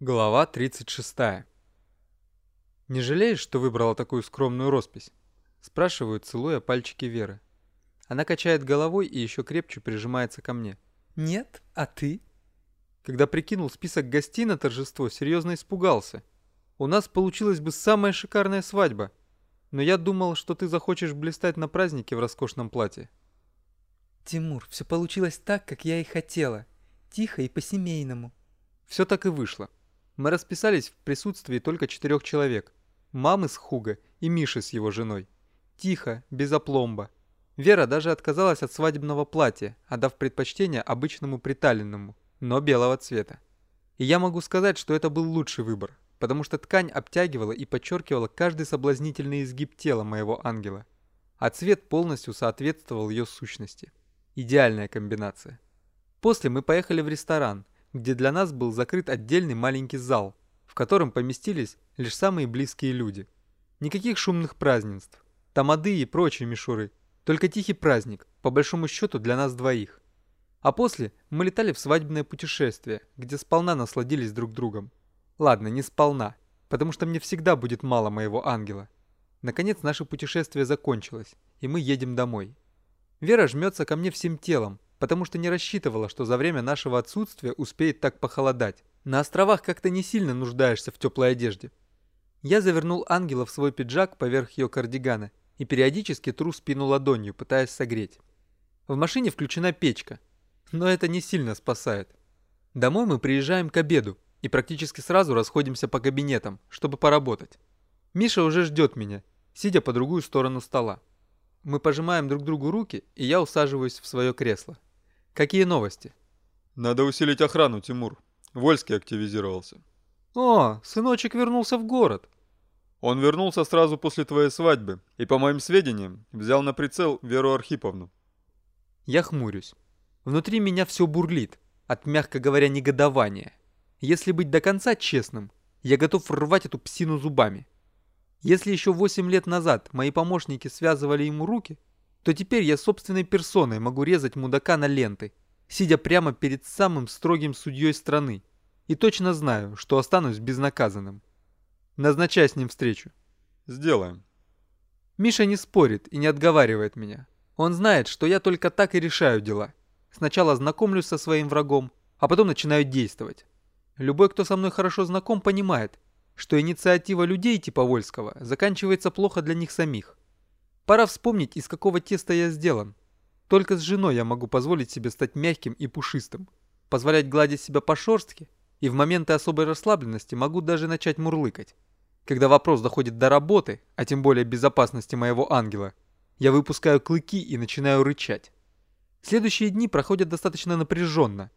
Глава 36. «Не жалеешь, что выбрала такую скромную роспись?» Спрашиваю, целуя пальчики Веры. Она качает головой и еще крепче прижимается ко мне. «Нет, а ты?» Когда прикинул список гостей на торжество, серьезно испугался. У нас получилась бы самая шикарная свадьба. Но я думал, что ты захочешь блистать на празднике в роскошном платье. «Тимур, все получилось так, как я и хотела. Тихо и по-семейному». Все так и вышло. Мы расписались в присутствии только четырех человек. Мамы с Хуга и Миши с его женой. Тихо, без опломба. Вера даже отказалась от свадебного платья, отдав предпочтение обычному приталенному, но белого цвета. И я могу сказать, что это был лучший выбор, потому что ткань обтягивала и подчеркивала каждый соблазнительный изгиб тела моего ангела, а цвет полностью соответствовал ее сущности. Идеальная комбинация. После мы поехали в ресторан – где для нас был закрыт отдельный маленький зал, в котором поместились лишь самые близкие люди. Никаких шумных празднеств, тамады и прочие мишуры, только тихий праздник, по большому счету для нас двоих. А после мы летали в свадебное путешествие, где сполна насладились друг другом. Ладно, не сполна, потому что мне всегда будет мало моего ангела. Наконец наше путешествие закончилось, и мы едем домой. Вера жмется ко мне всем телом, потому что не рассчитывала, что за время нашего отсутствия успеет так похолодать. На островах как-то не сильно нуждаешься в теплой одежде. Я завернул ангела в свой пиджак поверх ее кардигана и периодически тру спину ладонью, пытаясь согреть. В машине включена печка, но это не сильно спасает. Домой мы приезжаем к обеду и практически сразу расходимся по кабинетам, чтобы поработать. Миша уже ждет меня, сидя по другую сторону стола. Мы пожимаем друг другу руки, и я усаживаюсь в свое кресло. Какие новости? Надо усилить охрану, Тимур. Вольский активизировался. О, сыночек вернулся в город. Он вернулся сразу после твоей свадьбы и, по моим сведениям, взял на прицел Веру Архиповну. Я хмурюсь. Внутри меня все бурлит, от, мягко говоря, негодования. Если быть до конца честным, я готов рвать эту псину зубами. Если еще 8 лет назад мои помощники связывали ему руки, то теперь я собственной персоной могу резать мудака на ленты, сидя прямо перед самым строгим судьей страны, и точно знаю, что останусь безнаказанным. Назначай с ним встречу. Сделаем. Миша не спорит и не отговаривает меня. Он знает, что я только так и решаю дела. Сначала знакомлюсь со своим врагом, а потом начинаю действовать. Любой, кто со мной хорошо знаком, понимает, что инициатива людей типа Вольского заканчивается плохо для них самих. Пора вспомнить, из какого теста я сделан. Только с женой я могу позволить себе стать мягким и пушистым, позволять гладить себя по шорстке, и в моменты особой расслабленности могу даже начать мурлыкать. Когда вопрос доходит до работы, а тем более безопасности моего ангела, я выпускаю клыки и начинаю рычать. Следующие дни проходят достаточно напряженно.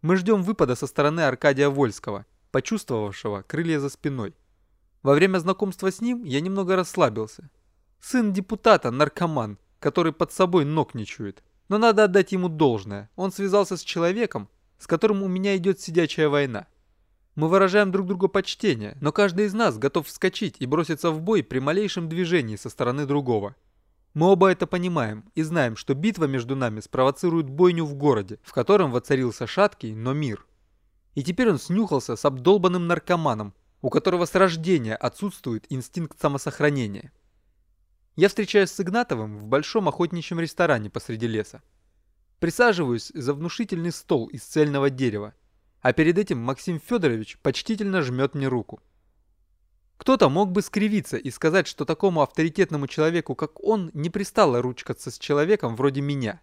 Мы ждем выпада со стороны Аркадия Вольского, почувствовавшего крылья за спиной. Во время знакомства с ним я немного расслабился, Сын депутата, наркоман, который под собой ног не чует. Но надо отдать ему должное. Он связался с человеком, с которым у меня идет сидячая война. Мы выражаем друг другу почтение, но каждый из нас готов вскочить и броситься в бой при малейшем движении со стороны другого. Мы оба это понимаем и знаем, что битва между нами спровоцирует бойню в городе, в котором воцарился шаткий, но мир. И теперь он снюхался с обдолбанным наркоманом, у которого с рождения отсутствует инстинкт самосохранения. Я встречаюсь с Игнатовым в большом охотничьем ресторане посреди леса. Присаживаюсь за внушительный стол из цельного дерева, а перед этим Максим Федорович почтительно жмет мне руку. Кто-то мог бы скривиться и сказать, что такому авторитетному человеку, как он, не пристало ручкаться с человеком вроде меня.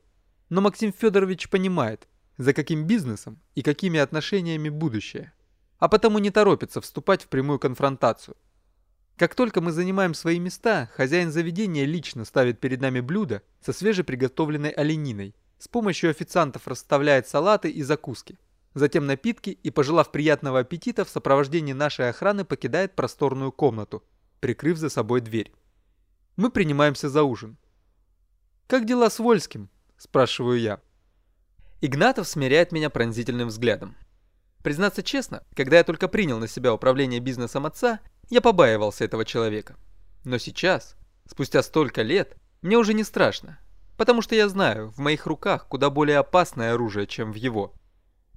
Но Максим Федорович понимает, за каким бизнесом и какими отношениями будущее, а потому не торопится вступать в прямую конфронтацию. Как только мы занимаем свои места, хозяин заведения лично ставит перед нами блюдо со свежеприготовленной олениной. С помощью официантов расставляет салаты и закуски. Затем напитки и, пожелав приятного аппетита, в сопровождении нашей охраны покидает просторную комнату, прикрыв за собой дверь. Мы принимаемся за ужин. «Как дела с Вольским?» – спрашиваю я. Игнатов смиряет меня пронзительным взглядом. Признаться честно, когда я только принял на себя управление бизнесом отца – я побаивался этого человека. Но сейчас, спустя столько лет, мне уже не страшно, потому что я знаю, в моих руках куда более опасное оружие, чем в его.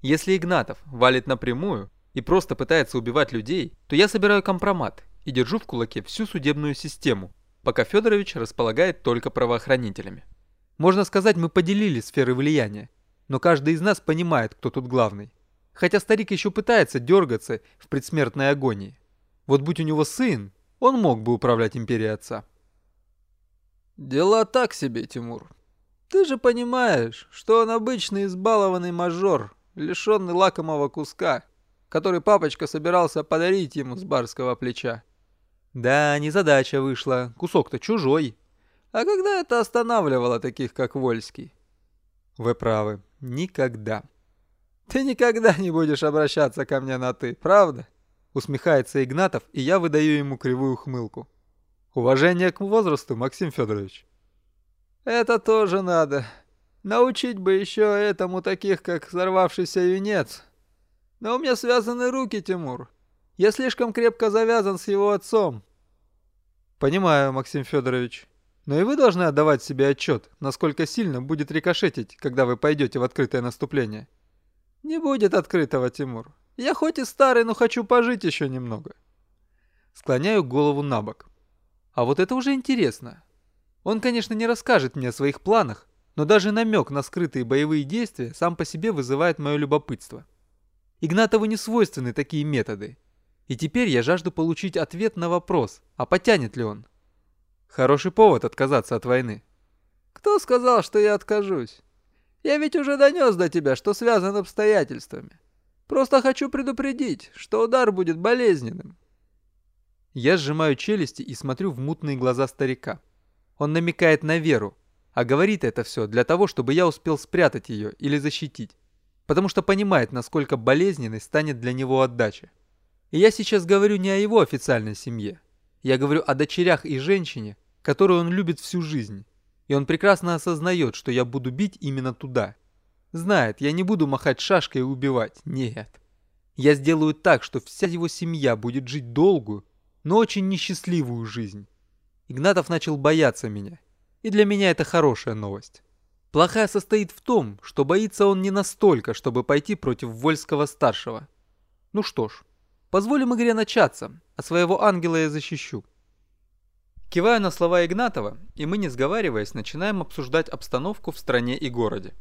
Если Игнатов валит напрямую, и просто пытается убивать людей, то я собираю компромат и держу в кулаке всю судебную систему, пока Федорович располагает только правоохранителями. Можно сказать, мы поделили сферы влияния, но каждый из нас понимает, кто тут главный. Хотя старик еще пытается дергаться в предсмертной агонии. Вот будь у него сын, он мог бы управлять империей отца. Дела так себе, Тимур. Ты же понимаешь, что он обычный избалованный мажор, лишенный лакомого куска, который папочка собирался подарить ему с барского плеча. Да, незадача вышла, кусок-то чужой. А когда это останавливало таких, как Вольский? Вы правы, никогда. Ты никогда не будешь обращаться ко мне на «ты», правда? Усмехается Игнатов, и я выдаю ему кривую хмылку. Уважение к возрасту, Максим Федорович. Это тоже надо. Научить бы еще этому таких, как взорвавшийся юнец. Но у меня связаны руки, Тимур. Я слишком крепко завязан с его отцом. Понимаю, Максим Федорович. Но и вы должны отдавать себе отчет, насколько сильно будет рикошетить, когда вы пойдете в открытое наступление. Не будет открытого, Тимур. Я хоть и старый, но хочу пожить еще немного. Склоняю голову на бок. А вот это уже интересно. Он, конечно, не расскажет мне о своих планах, но даже намек на скрытые боевые действия сам по себе вызывает мое любопытство. Игнатову не свойственны такие методы. И теперь я жажду получить ответ на вопрос, а потянет ли он. Хороший повод отказаться от войны. Кто сказал, что я откажусь? Я ведь уже донес до тебя, что связан обстоятельствами. Просто хочу предупредить, что удар будет болезненным. Я сжимаю челюсти и смотрю в мутные глаза старика. Он намекает на веру, а говорит это все для того, чтобы я успел спрятать ее или защитить, потому что понимает, насколько болезненной станет для него отдача. И я сейчас говорю не о его официальной семье. Я говорю о дочерях и женщине, которую он любит всю жизнь. И он прекрасно осознает, что я буду бить именно туда. Знает, я не буду махать шашкой и убивать. Нет. Я сделаю так, что вся его семья будет жить долгую, но очень несчастливую жизнь. Игнатов начал бояться меня. И для меня это хорошая новость. Плохая состоит в том, что боится он не настолько, чтобы пойти против Вольского-старшего. Ну что ж, позволим игре начаться, а своего ангела я защищу. Киваю на слова Игнатова, и мы, не сговариваясь, начинаем обсуждать обстановку в стране и городе.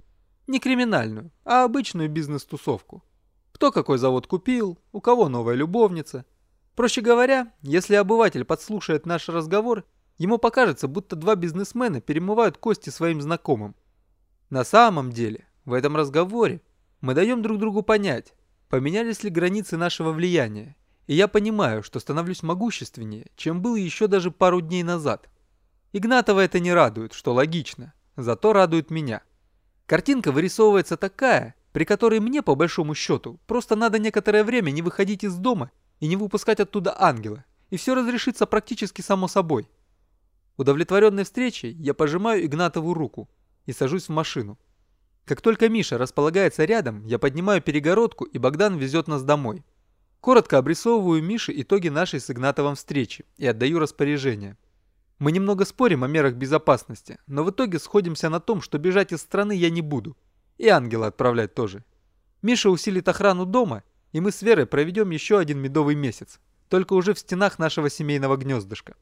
Не криминальную, а обычную бизнес-тусовку. Кто какой завод купил, у кого новая любовница. Проще говоря, если обыватель подслушает наш разговор, ему покажется, будто два бизнесмена перемывают кости своим знакомым. На самом деле, в этом разговоре мы даем друг другу понять, поменялись ли границы нашего влияния, и я понимаю, что становлюсь могущественнее, чем был еще даже пару дней назад. Игнатова это не радует, что логично, зато радует меня. Картинка вырисовывается такая, при которой мне, по большому счету, просто надо некоторое время не выходить из дома и не выпускать оттуда ангела, и все разрешится практически само собой. Удовлетворенной встречей, я пожимаю Игнатову руку и сажусь в машину. Как только Миша располагается рядом, я поднимаю перегородку, и Богдан везет нас домой. Коротко обрисовываю Мише итоги нашей с Игнатовым встречи и отдаю распоряжение. Мы немного спорим о мерах безопасности, но в итоге сходимся на том, что бежать из страны я не буду. И ангела отправлять тоже. Миша усилит охрану дома, и мы с Верой проведем еще один медовый месяц, только уже в стенах нашего семейного гнездышка.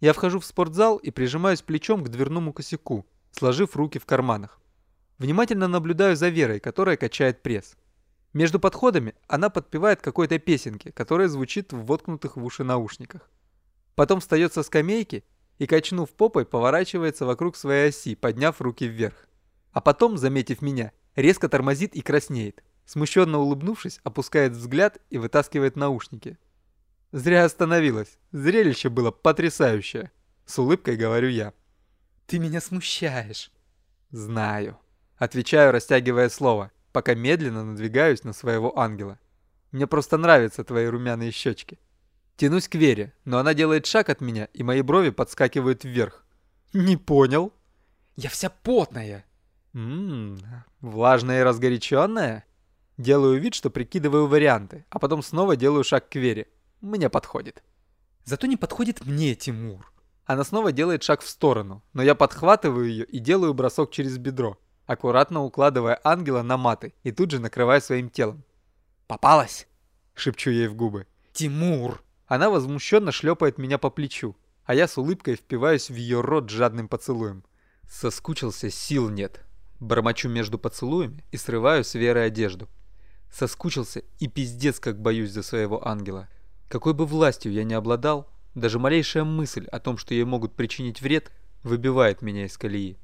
Я вхожу в спортзал и прижимаюсь плечом к дверному косяку, сложив руки в карманах. Внимательно наблюдаю за Верой, которая качает пресс. Между подходами она подпевает какой-то песенки, которая звучит в воткнутых в уши наушниках. Потом встает со скамейки и, качнув попой, поворачивается вокруг своей оси, подняв руки вверх. А потом, заметив меня, резко тормозит и краснеет. Смущенно улыбнувшись, опускает взгляд и вытаскивает наушники. Зря остановилась. Зрелище было потрясающее. С улыбкой говорю я. Ты меня смущаешь. Знаю. Отвечаю, растягивая слово, пока медленно надвигаюсь на своего ангела. Мне просто нравятся твои румяные щечки. Тянусь к Вере, но она делает шаг от меня, и мои брови подскакивают вверх. Не понял? Я вся потная. Ммм, влажная и разгоряченная? Делаю вид, что прикидываю варианты, а потом снова делаю шаг к Вере. Мне подходит. Зато не подходит мне, Тимур. Она снова делает шаг в сторону, но я подхватываю ее и делаю бросок через бедро, аккуратно укладывая ангела на маты и тут же накрывая своим телом. Попалась? шепчу ей в губы. Тимур! Она возмущенно шлепает меня по плечу, а я с улыбкой впиваюсь в ее рот жадным поцелуем. Соскучился, сил нет. Бормочу между поцелуями и срываю с Веры одежду. Соскучился и пиздец как боюсь за своего ангела. Какой бы властью я ни обладал, даже малейшая мысль о том, что ей могут причинить вред, выбивает меня из колеи.